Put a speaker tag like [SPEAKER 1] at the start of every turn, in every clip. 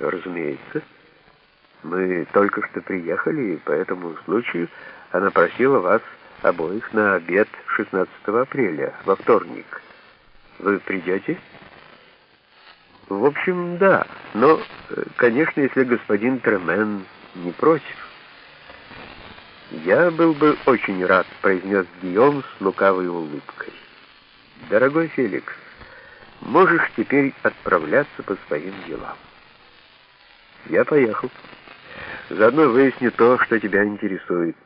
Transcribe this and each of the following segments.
[SPEAKER 1] Разумеется. Мы только что приехали, и по этому случаю она просила вас обоих на обед 16 апреля, во вторник. Вы придете? В общем, да, но, конечно, если господин Тремен не против. Я был бы очень рад, произнес Гийом с лукавой улыбкой. Дорогой Феликс, можешь теперь отправляться по своим делам. Я поехал. Заодно выясню то, что тебя интересует.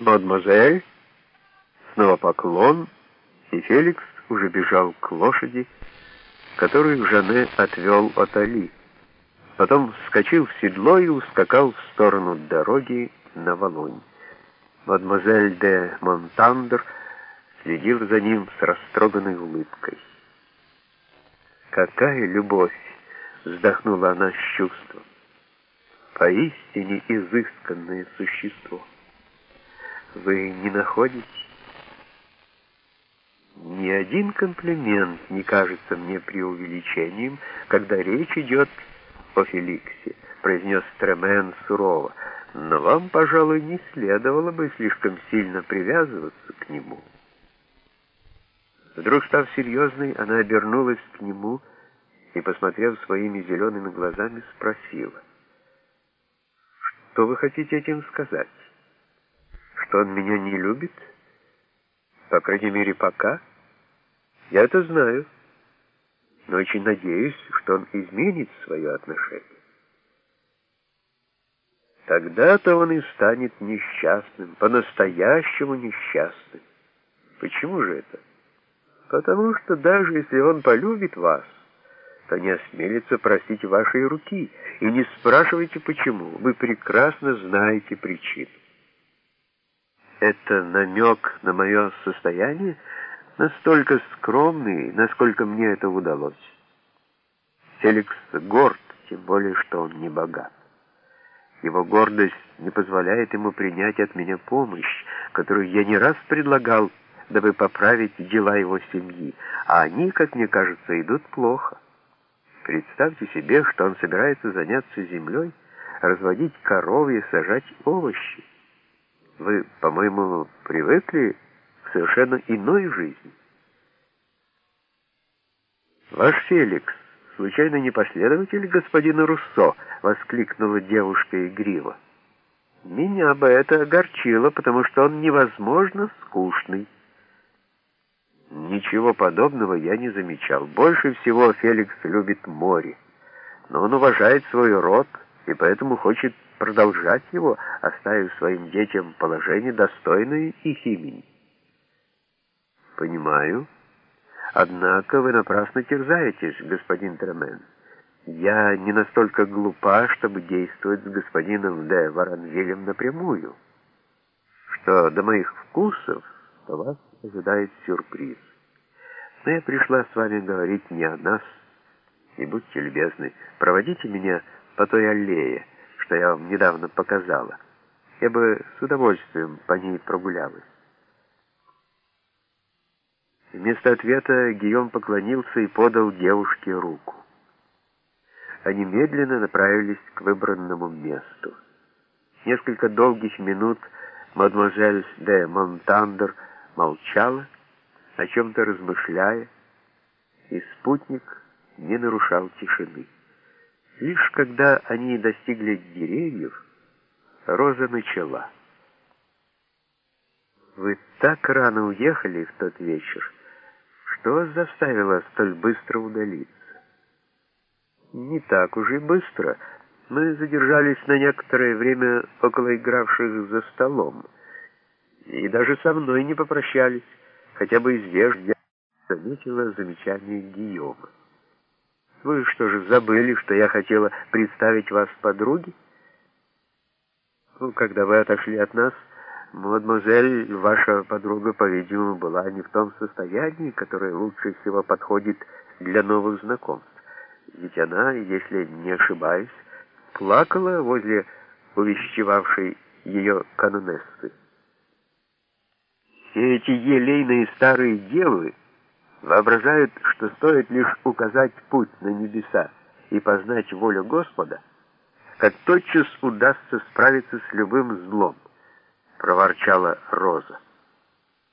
[SPEAKER 1] Мадемуазель, снова поклон, и Феликс уже бежал к лошади, которую Жане отвел от Али. Потом вскочил в седло и ускакал в сторону дороги на Волонь. Мадемуазель де Монтандер следил за ним с растроганной улыбкой. «Какая любовь!» — вздохнула она с чувством. «Поистине изысканное существо. Вы не находите?» Ни один комплимент не кажется мне преувеличением, когда речь идет о Феликсе, произнес Тремен сурово, но вам, пожалуй, не следовало бы слишком сильно привязываться к нему. Вдруг, став серьезной, она обернулась к нему и, посмотрев своими зелеными глазами, спросила, «Что вы хотите этим сказать? Что он меня не любит?» По крайней мере, пока. Я это знаю. Но очень надеюсь, что он изменит свое отношение. Тогда-то он и станет несчастным, по-настоящему несчастным. Почему же это? Потому что даже если он полюбит вас, то не осмелится просить вашей руки. И не спрашивайте, почему. Вы прекрасно знаете причину. Это намек на мое состояние, настолько скромный, насколько мне это удалось. Феликс горд, тем более, что он не богат. Его гордость не позволяет ему принять от меня помощь, которую я не раз предлагал, дабы поправить дела его семьи, а они, как мне кажется, идут плохо. Представьте себе, что он собирается заняться землей, разводить коров и сажать овощи. Вы, по-моему, привыкли к совершенно иной жизни. Ваш Феликс, случайно не последователь господина Руссо, воскликнула девушка игриво. Меня бы это огорчило, потому что он невозможно скучный. Ничего подобного я не замечал. Больше всего Феликс любит море. Но он уважает свой род и поэтому хочет продолжать его, оставив своим детям положение, достойное их имени. Понимаю. Однако вы напрасно терзаетесь, господин Тремен. Я не настолько глупа, чтобы действовать с господином де Варанвилем напрямую. Что до моих вкусов, то вас ожидает сюрприз. Но я пришла с вами говорить не о нас, и будьте любезны, проводите меня по той аллее, что я вам недавно показала. Я бы с удовольствием по ней прогулялась. Вместо ответа Гийом поклонился и подал девушке руку. Они медленно направились к выбранному месту. Несколько долгих минут мадемуазель де Монтандер молчала, о чем-то размышляя, и спутник не нарушал тишины. Лишь когда они достигли деревьев, Роза начала. «Вы так рано уехали в тот вечер, что заставило столь быстро удалиться?» «Не так уж и быстро. Мы задержались на некоторое время около игравших за столом, и даже со мной не попрощались, хотя бы из вежливости заметила замечание Гийома. Вы что же, забыли, что я хотела представить вас подруге? Ну, когда вы отошли от нас, мадемуазель, ваша подруга, по-видимому, была не в том состоянии, которое лучше всего подходит для новых знакомств. Ведь она, если не ошибаюсь, плакала возле увещевавшей ее канонессы. Все эти елейные старые девы воображают, что стоит лишь указать путь на небеса, и познать волю Господа, как тотчас удастся справиться с любым злом, проворчала Роза.